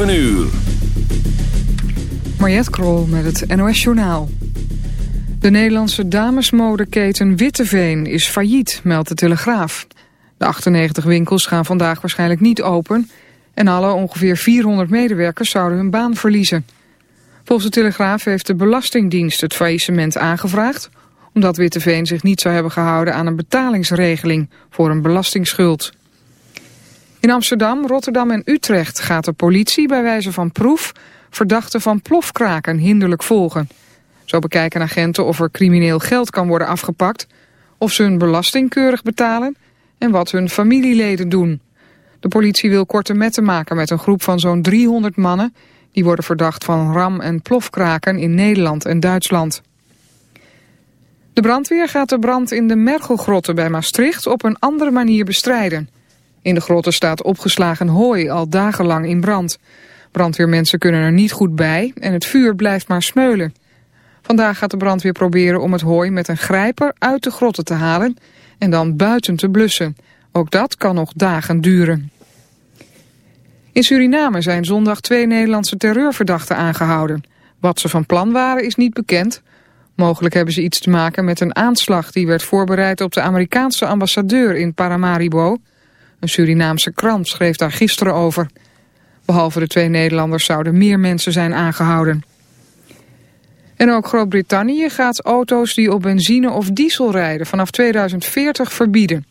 7 uur. Mariette Krol met het NOS Journaal. De Nederlandse damesmodeketen Witteveen is failliet, meldt de Telegraaf. De 98 winkels gaan vandaag waarschijnlijk niet open... en alle ongeveer 400 medewerkers zouden hun baan verliezen. Volgens de Telegraaf heeft de Belastingdienst het faillissement aangevraagd... omdat Witteveen zich niet zou hebben gehouden aan een betalingsregeling voor een belastingsschuld. In Amsterdam, Rotterdam en Utrecht gaat de politie bij wijze van proef verdachten van plofkraken hinderlijk volgen. Zo bekijken agenten of er crimineel geld kan worden afgepakt, of ze hun belasting keurig betalen en wat hun familieleden doen. De politie wil korte metten maken met een groep van zo'n 300 mannen die worden verdacht van ram- en plofkraken in Nederland en Duitsland. De brandweer gaat de brand in de Mergelgrotten bij Maastricht op een andere manier bestrijden. In de grotten staat opgeslagen hooi al dagenlang in brand. Brandweermensen kunnen er niet goed bij en het vuur blijft maar smeulen. Vandaag gaat de brandweer proberen om het hooi met een grijper uit de grotten te halen en dan buiten te blussen. Ook dat kan nog dagen duren. In Suriname zijn zondag twee Nederlandse terreurverdachten aangehouden. Wat ze van plan waren is niet bekend. Mogelijk hebben ze iets te maken met een aanslag die werd voorbereid op de Amerikaanse ambassadeur in Paramaribo... Een Surinaamse krant schreef daar gisteren over. Behalve de twee Nederlanders zouden meer mensen zijn aangehouden. En ook Groot-Brittannië gaat auto's die op benzine of diesel rijden vanaf 2040 verbieden.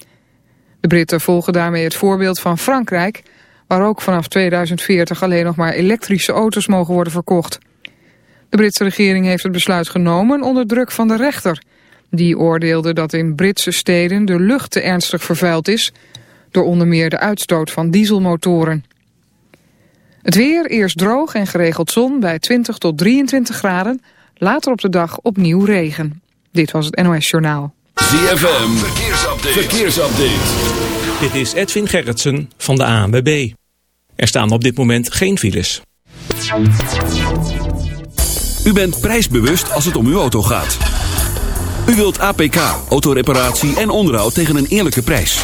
De Britten volgen daarmee het voorbeeld van Frankrijk, waar ook vanaf 2040 alleen nog maar elektrische auto's mogen worden verkocht. De Britse regering heeft het besluit genomen onder druk van de rechter. Die oordeelde dat in Britse steden de lucht te ernstig vervuild is door onder meer de uitstoot van dieselmotoren. Het weer, eerst droog en geregeld zon bij 20 tot 23 graden. Later op de dag opnieuw regen. Dit was het NOS Journaal. ZFM, verkeersupdate. verkeersupdate. Dit is Edwin Gerritsen van de ANWB. Er staan op dit moment geen files. U bent prijsbewust als het om uw auto gaat. U wilt APK, autoreparatie en onderhoud tegen een eerlijke prijs.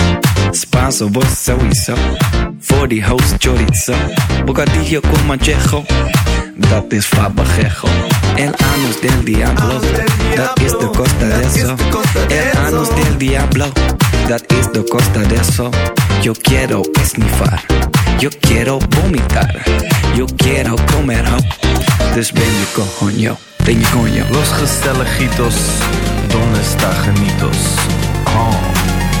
Spanso, vos sowieso. Die host chorizo. Bocadillo con manchejo. Dat is fabajejo. El anus del diablo. Dat is de costa de eso. El anus del diablo. Dat is de costa de eso. Yo quiero esnifar. Yo quiero vomitar. Yo quiero comer ho. Dus ben je coño. Ben coño. Los gezelligitos, donde está genitos? Oh.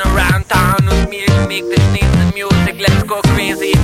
around town with me to make the sneeze of music. Let's go crazy.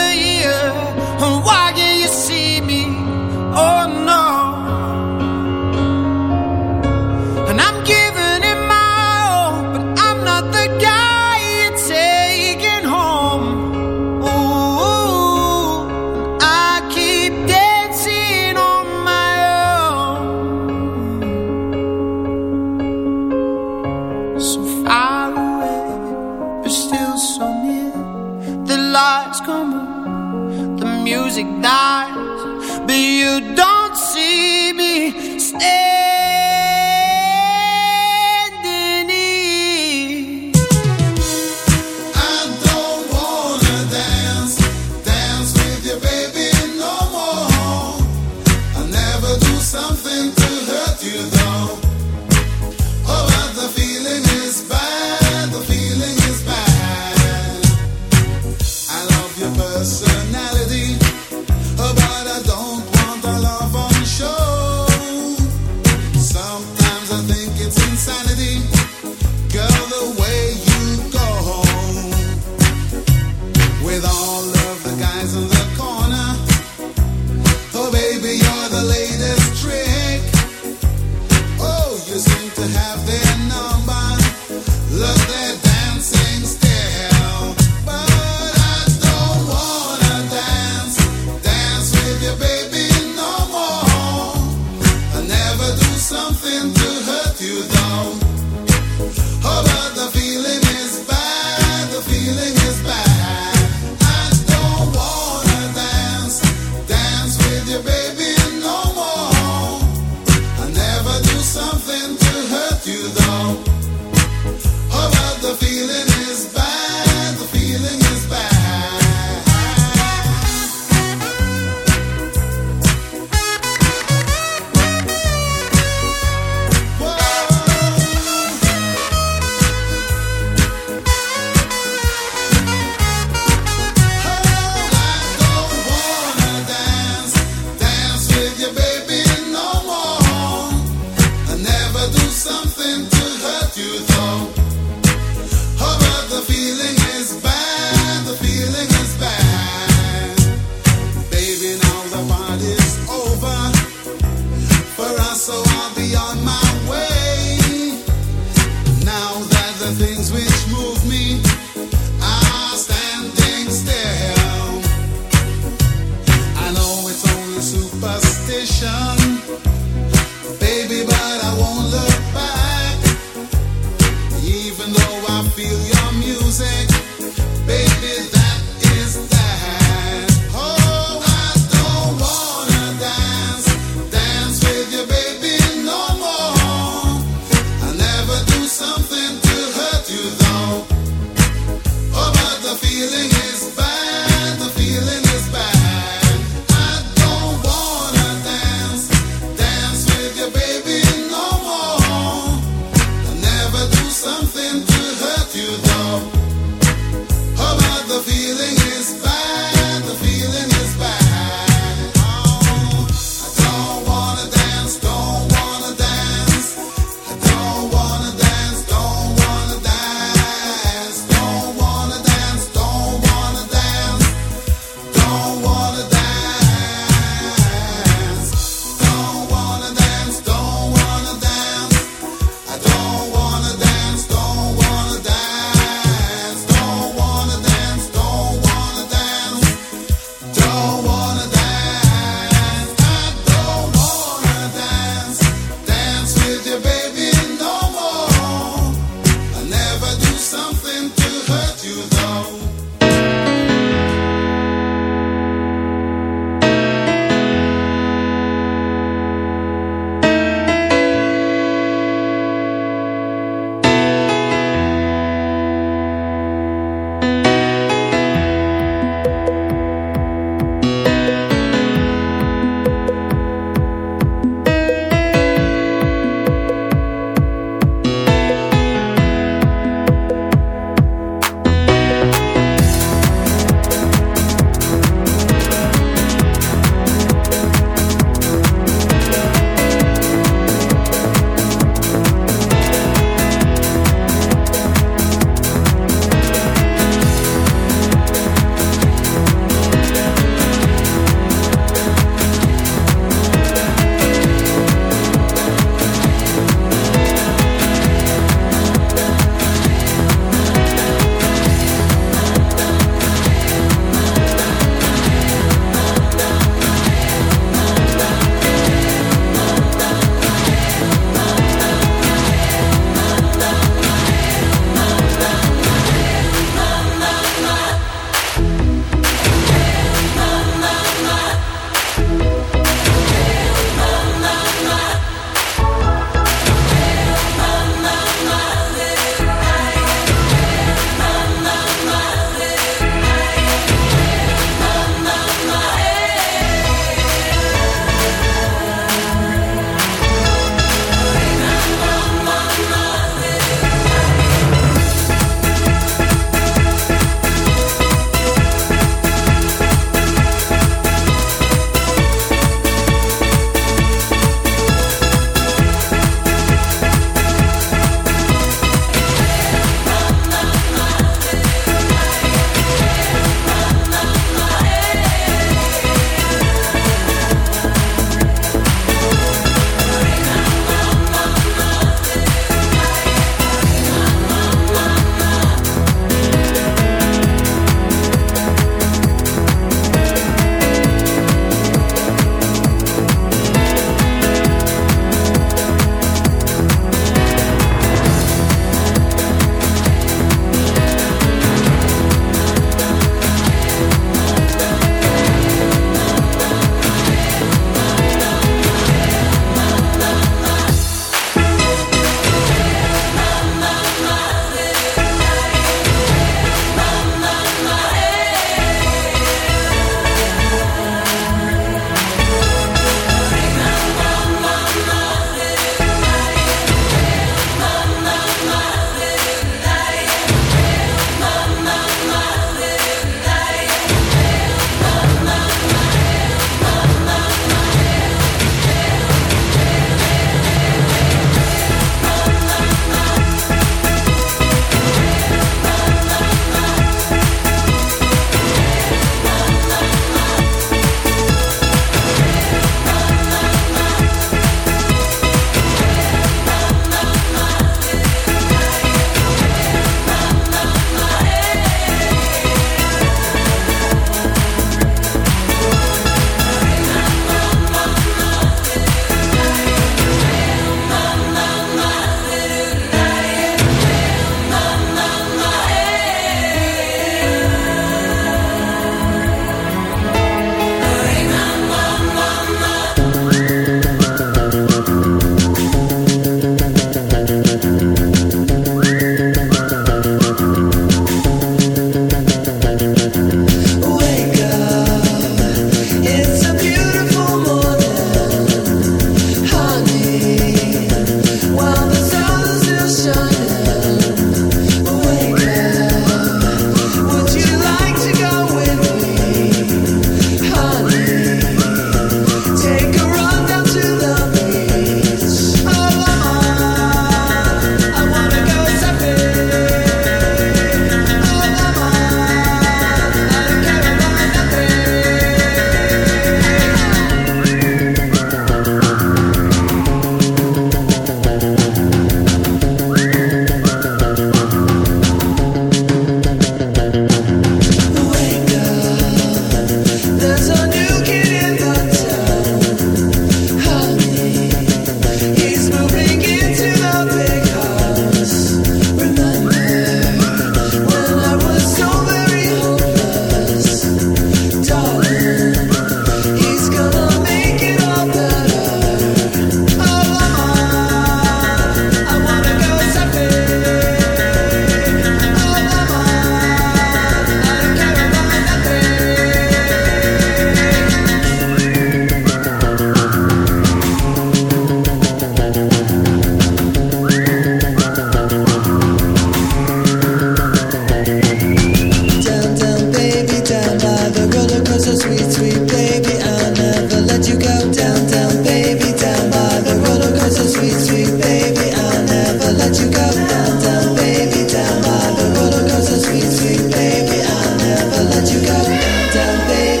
You gotta down, down, baby.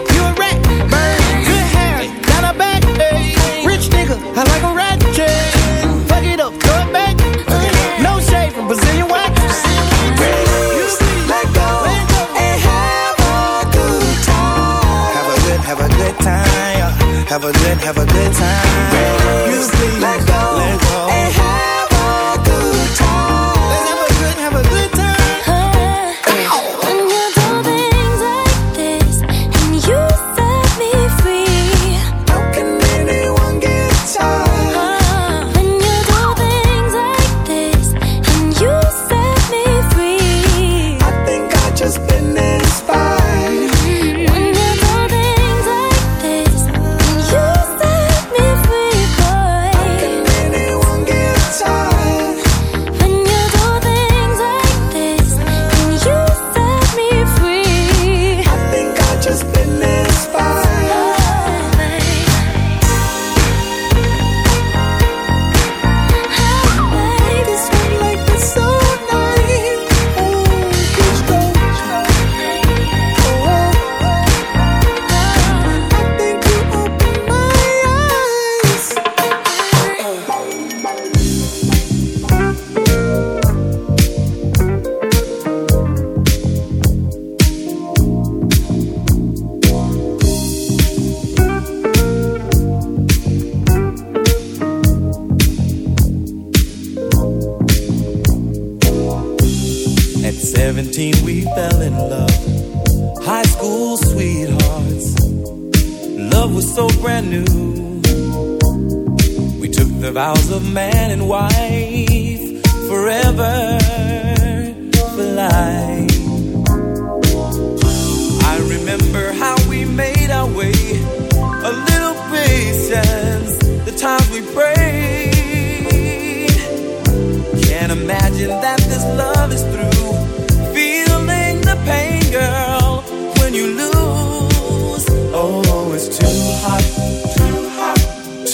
have a good time. Have a good, have a good time. You please let go,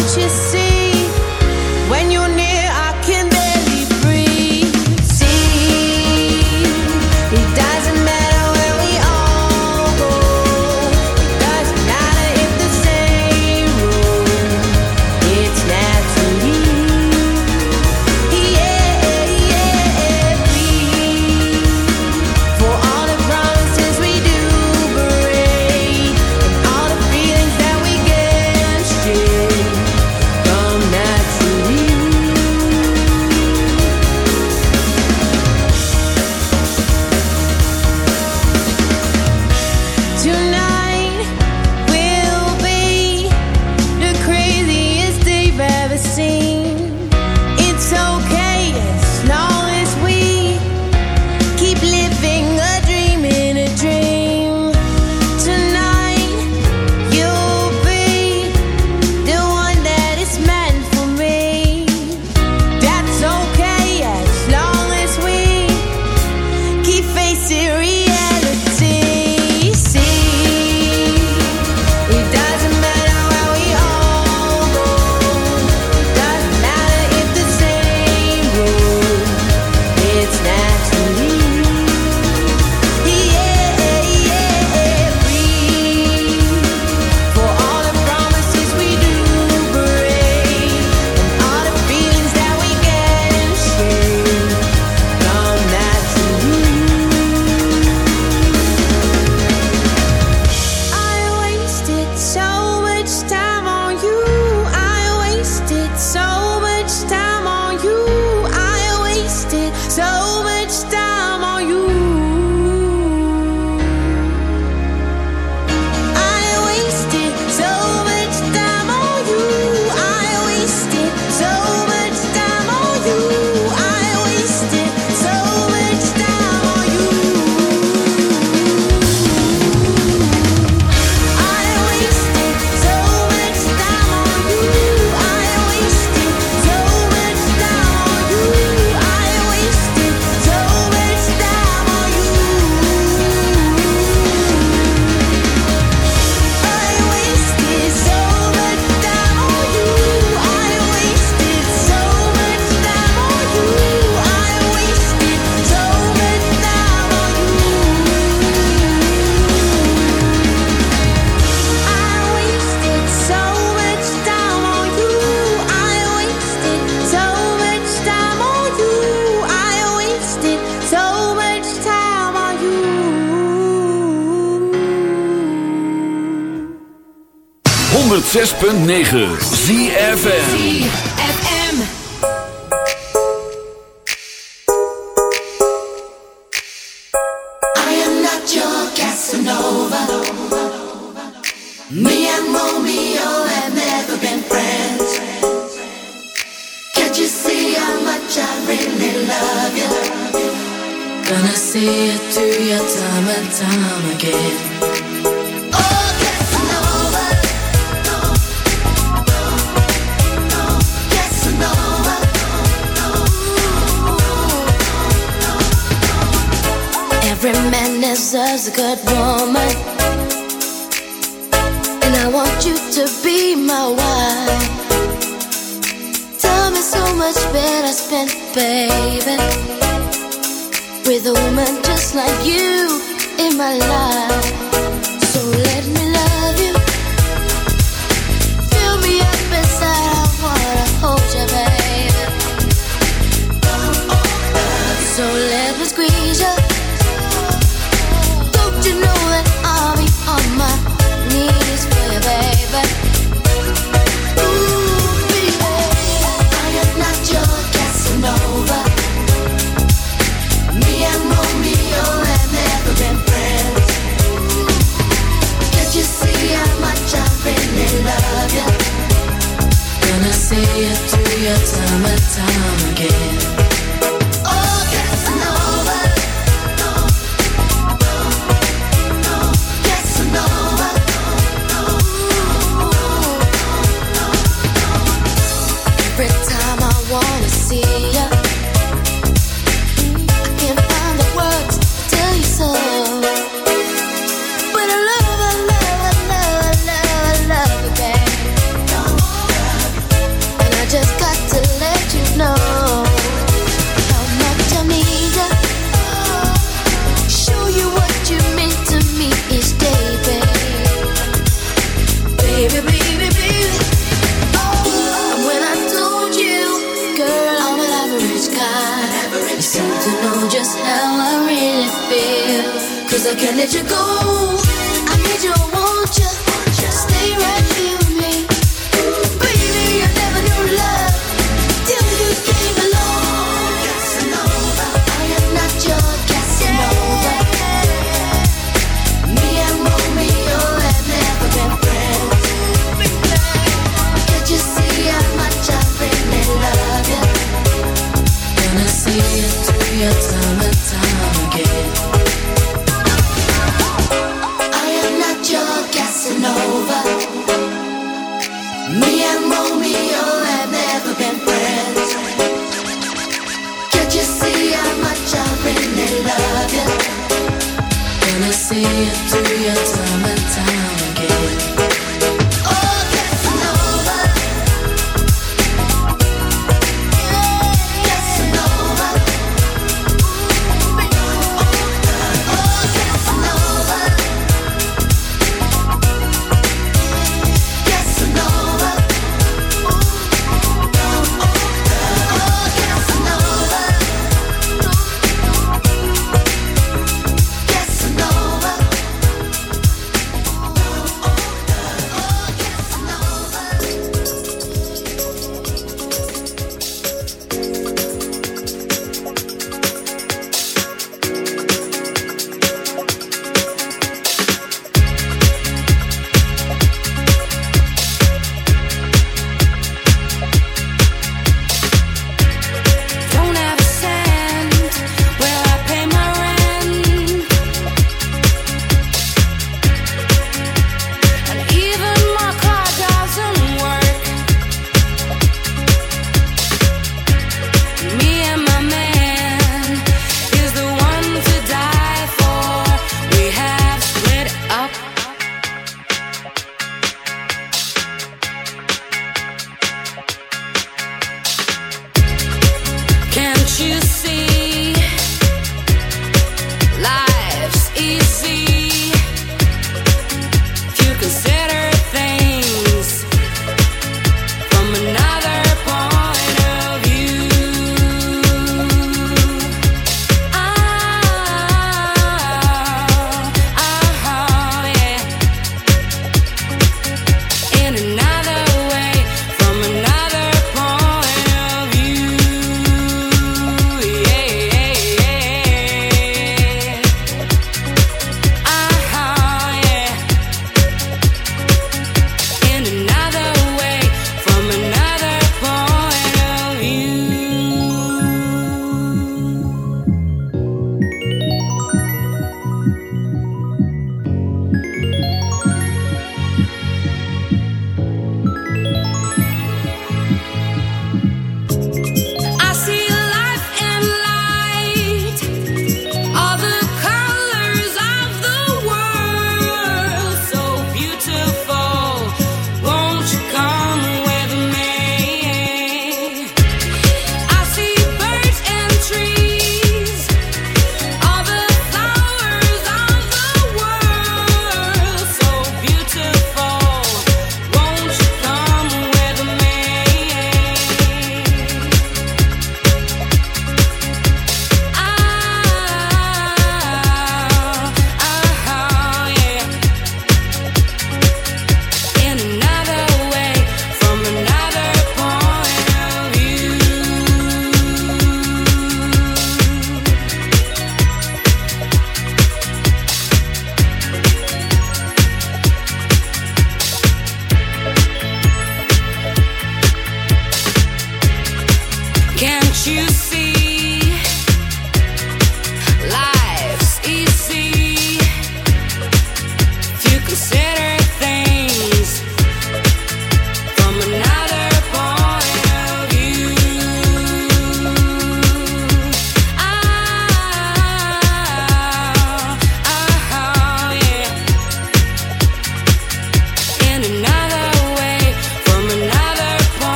what you see. So 106.9 ZFN want you to be my wife. Time is so much better spent, baby, with a woman just like you in my life. your time and time again.